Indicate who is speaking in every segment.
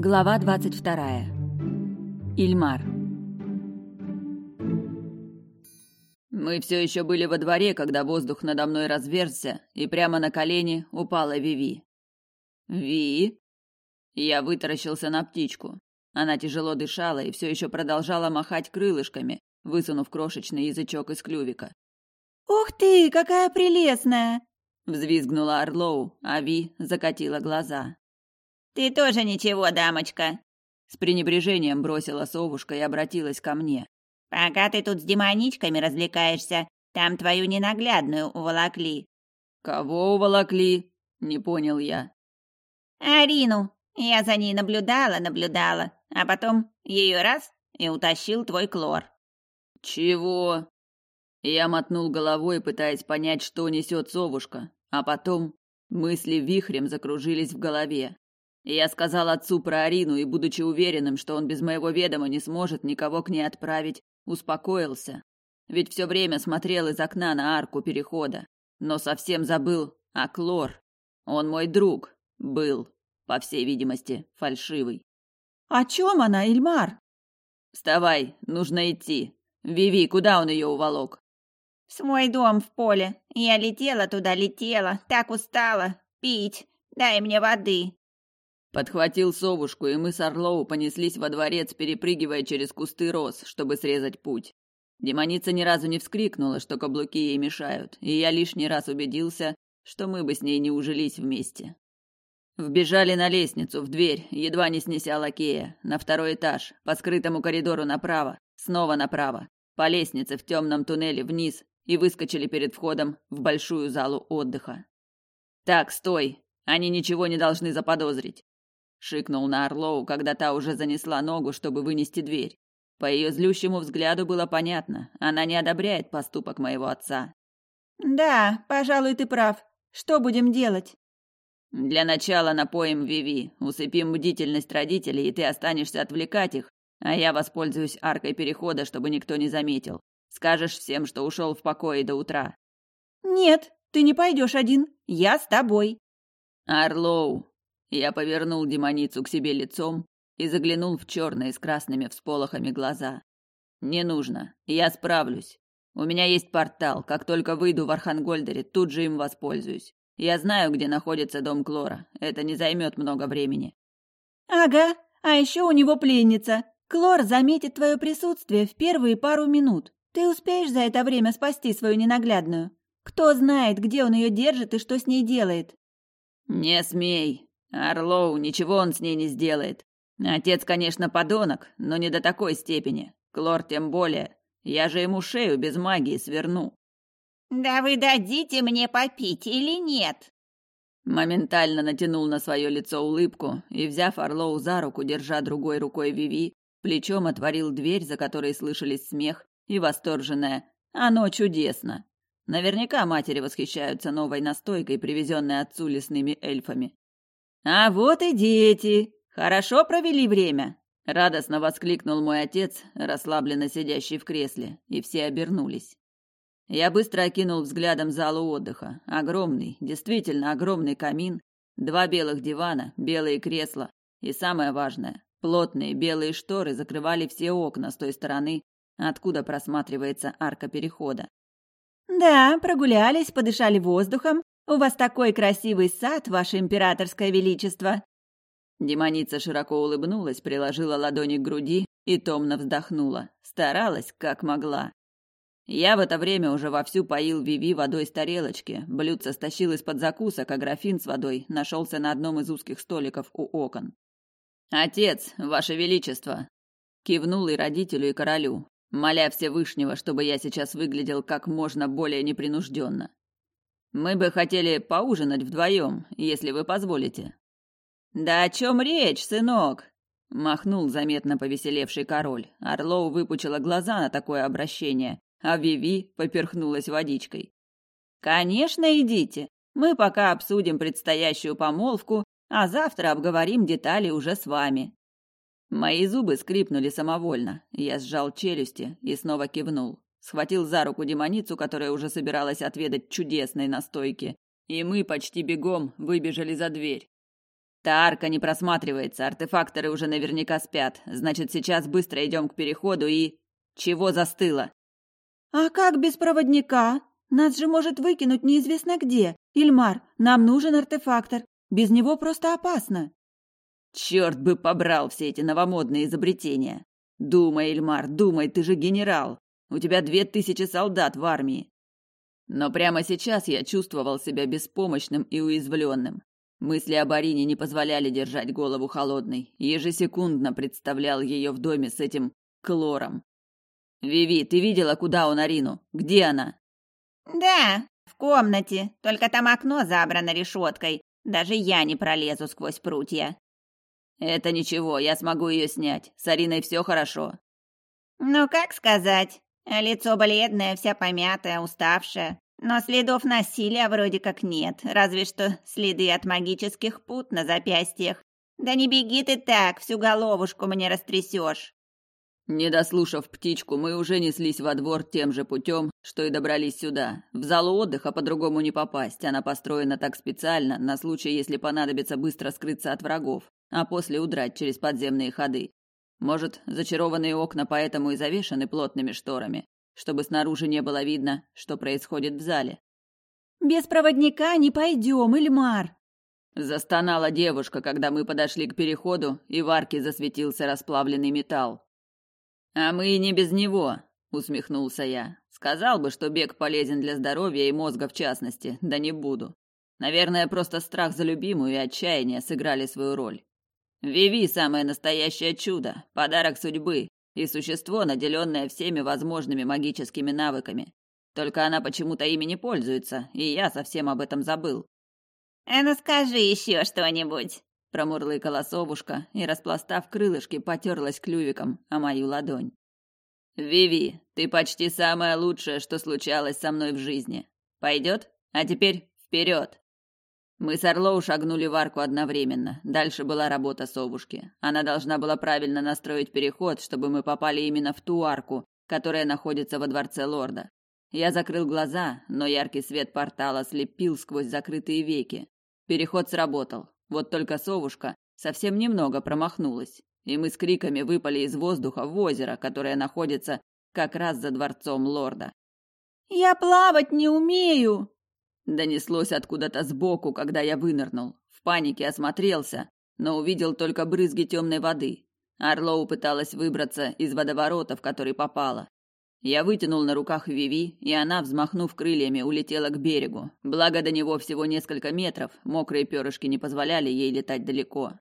Speaker 1: Глава 22. Ильмар.
Speaker 2: Мы все еще были во дворе, когда воздух надо мной разверзся, и прямо на колени упала Виви. «Ви?» Я вытаращился на птичку. Она тяжело дышала и все еще продолжала махать крылышками, высунув крошечный язычок из клювика.
Speaker 3: «Ух ты, какая прелестная!»
Speaker 2: Взвизгнула Орлоу, а Ви закатила глаза.
Speaker 4: «Ты тоже ничего, дамочка!»
Speaker 2: С пренебрежением бросила совушка и обратилась ко мне.
Speaker 4: «Пока ты тут с демоничками развлекаешься, там твою ненаглядную уволокли».
Speaker 2: «Кого уволокли?» — не понял я.
Speaker 4: «Арину. Я за ней наблюдала, наблюдала, а потом ее раз и утащил твой клор».
Speaker 2: «Чего?» Я мотнул головой, пытаясь понять, что несет совушка, а потом мысли вихрем закружились в голове. Я сказал отцу про Арину и, будучи уверенным, что он без моего ведома не сможет никого к ней отправить, успокоился. Ведь все время смотрел из окна на арку перехода, но совсем забыл о Клор. Он мой друг. Был, по всей видимости, фальшивый.
Speaker 3: «О чем она, Ильмар?»
Speaker 2: «Вставай, нужно идти. Виви, куда он ее уволок?»
Speaker 4: «В свой дом в поле. Я летела туда, летела, так устала. Пить. Дай мне воды».
Speaker 2: Подхватил совушку, и мы с Орлоу понеслись во дворец, перепрыгивая через кусты роз, чтобы срезать путь. Демоница ни разу не вскрикнула, что каблуки ей мешают, и я лишний раз убедился, что мы бы с ней не ужились вместе. Вбежали на лестницу, в дверь, едва не снеся лакея, на второй этаж, по скрытому коридору направо, снова направо, по лестнице в темном туннеле вниз и выскочили перед входом в большую залу отдыха. «Так, стой! Они ничего не должны заподозрить шикнул на Орлоу, когда та уже занесла ногу, чтобы вынести дверь. По ее злющему взгляду было понятно, она не одобряет поступок моего отца.
Speaker 3: Да, пожалуй, ты прав. Что будем делать?
Speaker 2: Для начала напоим Виви, усыпим бдительность родителей, и ты останешься отвлекать их, а я воспользуюсь аркой перехода, чтобы никто не заметил. Скажешь всем, что ушел в покое до утра.
Speaker 3: Нет, ты не пойдешь один. Я с тобой.
Speaker 2: Орлоу, я повернул демоницу к себе лицом и заглянул в черные с красными всполохами глаза. Не нужно, я справлюсь. У меня есть портал. Как только выйду в Архангольдере, тут же им воспользуюсь. Я знаю, где находится дом Клора. Это не займет много времени.
Speaker 3: Ага, а еще у него пленница. Клор заметит твое присутствие в первые пару минут. Ты успеешь за это время спасти свою ненаглядную? Кто знает, где он ее держит и что с ней делает?
Speaker 2: Не смей, Орлоу, ничего он с ней не сделает. Отец, конечно, подонок, но не до такой степени. Клор тем более. Я же ему шею без магии сверну.
Speaker 4: Да вы дадите мне попить или нет?
Speaker 2: Моментально натянул на свое лицо улыбку и, взяв Орлоу за руку, держа другой рукой Виви, плечом отворил дверь, за которой слышались смех и восторженное «Оно чудесно!». Наверняка матери восхищаются новой настойкой, привезенной отцу лесными эльфами. А вот и дети. Хорошо провели время, радостно воскликнул мой отец, расслабленно сидящий в кресле, и все обернулись. Я быстро окинул взглядом залу отдыха. Огромный, действительно огромный камин, два белых дивана, белые кресла и самое важное, плотные белые шторы закрывали все окна с той стороны, откуда просматривается арка перехода.
Speaker 3: Да, прогулялись, подышали воздухом у вас такой красивый сад, ваше императорское величество!»
Speaker 2: Демоница широко улыбнулась, приложила ладони к груди и томно вздохнула. Старалась, как могла. Я в это время уже вовсю поил Виви водой с тарелочки, блюдце стащил из-под закусок, а графин с водой нашелся на одном из узких столиков у окон. «Отец, ваше величество!» Кивнул и родителю, и королю, моля Всевышнего, чтобы я сейчас выглядел как можно более непринужденно. Мы бы хотели поужинать вдвоем, если вы позволите. Да о чем речь, сынок? Махнул заметно повеселевший король. Орлоу выпучила глаза на такое обращение, а Виви поперхнулась водичкой. Конечно, идите. Мы пока обсудим предстоящую помолвку, а завтра обговорим детали уже с вами. Мои зубы скрипнули самовольно. Я сжал челюсти и снова кивнул схватил за руку демоницу, которая уже собиралась отведать чудесной настойки, и мы почти бегом выбежали за дверь. Та арка не просматривается, артефакторы уже наверняка спят. Значит, сейчас быстро идем к переходу и... Чего застыло?
Speaker 3: А как без проводника? Нас же может выкинуть неизвестно где. Ильмар, нам нужен артефактор. Без него просто опасно.
Speaker 2: Черт бы побрал все эти новомодные изобретения. Думай, Ильмар, думай, ты же генерал. У тебя две тысячи солдат в армии. Но прямо сейчас я чувствовал себя беспомощным и уязвленным. Мысли о Барине не позволяли держать голову холодной. Ежесекундно представлял ее в доме с этим Клором. «Виви, ты видела, куда он Арину? Где она?»
Speaker 4: «Да, в комнате. Только там окно забрано решеткой. Даже я не пролезу сквозь прутья».
Speaker 2: «Это ничего, я смогу ее снять. С Ариной все хорошо».
Speaker 4: «Ну, как сказать? Лицо бледное, вся помятая, уставшая. Но следов насилия вроде как нет, разве что следы от магических пут на запястьях. Да не беги ты так, всю головушку мне растрясешь.
Speaker 2: Не дослушав птичку, мы уже неслись во двор тем же путем, что и добрались сюда. В залу отдыха по-другому не попасть, она построена так специально, на случай, если понадобится быстро скрыться от врагов, а после удрать через подземные ходы. Может, зачарованные окна поэтому и завешаны плотными шторами, чтобы снаружи не было видно, что происходит в зале.
Speaker 3: «Без проводника не пойдем, Ильмар!»
Speaker 2: Застонала девушка, когда мы подошли к переходу, и в арке засветился расплавленный металл. «А мы и не без него», — усмехнулся я. «Сказал бы, что бег полезен для здоровья и мозга в частности, да не буду. Наверное, просто страх за любимую и отчаяние сыграли свою роль. Виви – самое настоящее чудо, подарок судьбы и существо, наделенное всеми возможными магическими навыками. Только она почему-то ими не пользуется, и я совсем об этом забыл.
Speaker 4: «А ну скажи еще что-нибудь!»
Speaker 2: Промурлыкала совушка и, распластав крылышки, потерлась клювиком о мою ладонь. «Виви, ты почти самое лучшее, что случалось со мной в жизни. Пойдет? А теперь вперед!» Мы с Орлоу шагнули в арку одновременно. Дальше была работа совушки. Она должна была правильно настроить переход, чтобы мы попали именно в ту арку, которая находится во дворце лорда. Я закрыл глаза, но яркий свет портала слепил сквозь закрытые веки. Переход сработал. Вот только совушка совсем немного промахнулась, и мы с криками выпали из воздуха в озеро, которое находится как раз за дворцом лорда.
Speaker 3: «Я плавать не умею!»
Speaker 2: Донеслось откуда-то сбоку, когда я вынырнул. В панике осмотрелся, но увидел только брызги темной воды. Орлоу пыталась выбраться из водоворота, в который попала. Я вытянул на руках Виви, и она, взмахнув крыльями, улетела к берегу. Благо до него всего несколько метров, мокрые перышки не позволяли ей летать далеко.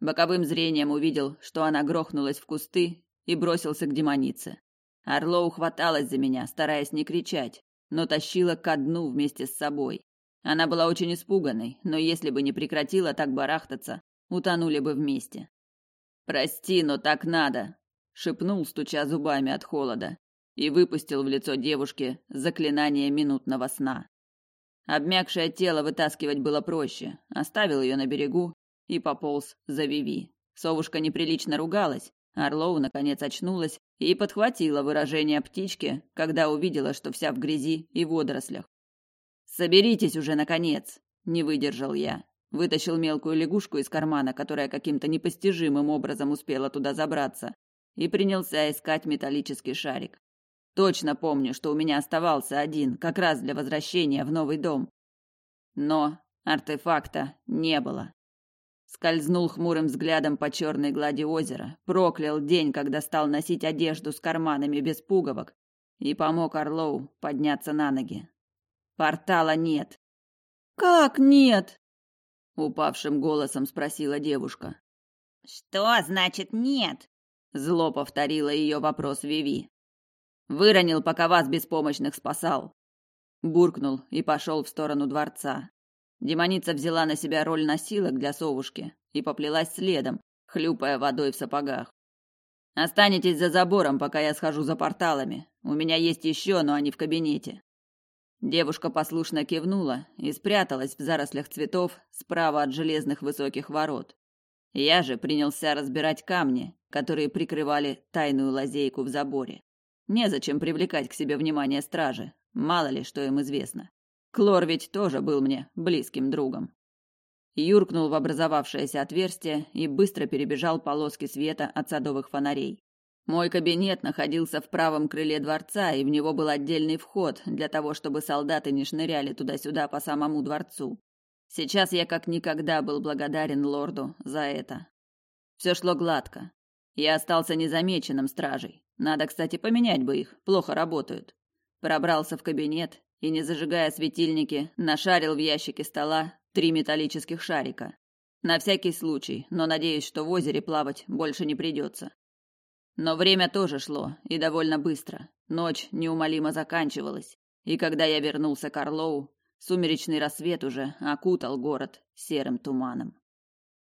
Speaker 2: Боковым зрением увидел, что она грохнулась в кусты и бросился к демонице. Орлоу хваталась за меня, стараясь не кричать, но тащила ко дну вместе с собой. Она была очень испуганной, но если бы не прекратила так барахтаться, утонули бы вместе. «Прости, но так надо», — шепнул, стуча зубами от холода, и выпустил в лицо девушки заклинание минутного сна. Обмякшее тело вытаскивать было проще, оставил ее на берегу и пополз за Виви. Совушка неприлично ругалась, Орлоу наконец очнулась и подхватила выражение птички, когда увидела, что вся в грязи и водорослях. Соберитесь уже наконец, не выдержал я. Вытащил мелкую лягушку из кармана, которая каким-то непостижимым образом успела туда забраться, и принялся искать металлический шарик. Точно помню, что у меня оставался один, как раз для возвращения в новый дом. Но артефакта не было. Скользнул хмурым взглядом по черной глади озера, проклял день, когда стал носить одежду с карманами без пуговок, и помог Орлоу подняться на ноги. Портала нет.
Speaker 3: Как нет?
Speaker 2: упавшим голосом спросила девушка.
Speaker 4: Что значит нет?
Speaker 2: Зло повторила ее вопрос Виви. Выронил, пока вас беспомощных спасал. Буркнул и пошел в сторону дворца. Демоница взяла на себя роль носилок для совушки и поплелась следом, хлюпая водой в сапогах. Останетесь за забором, пока я схожу за порталами. У меня есть еще, но они в кабинете. Девушка послушно кивнула и спряталась в зарослях цветов справа от железных высоких ворот. Я же принялся разбирать камни, которые прикрывали тайную лазейку в заборе. Незачем привлекать к себе внимание стражи, мало ли что им известно. Клор ведь тоже был мне близким другом. юркнул в образовавшееся отверстие и быстро перебежал полоски света от садовых фонарей. Мой кабинет находился в правом крыле дворца, и в него был отдельный вход для того, чтобы солдаты не шныряли туда-сюда по самому дворцу. Сейчас я как никогда был благодарен лорду за это. Все шло гладко. Я остался незамеченным стражей. Надо, кстати, поменять бы их, плохо работают. Пробрался в кабинет и, не зажигая светильники, нашарил в ящике стола три металлических шарика. На всякий случай, но надеюсь, что в озере плавать больше не придется. Но время тоже шло, и довольно быстро. Ночь неумолимо заканчивалась, и когда я вернулся к Орлоу, сумеречный рассвет уже окутал город серым туманом.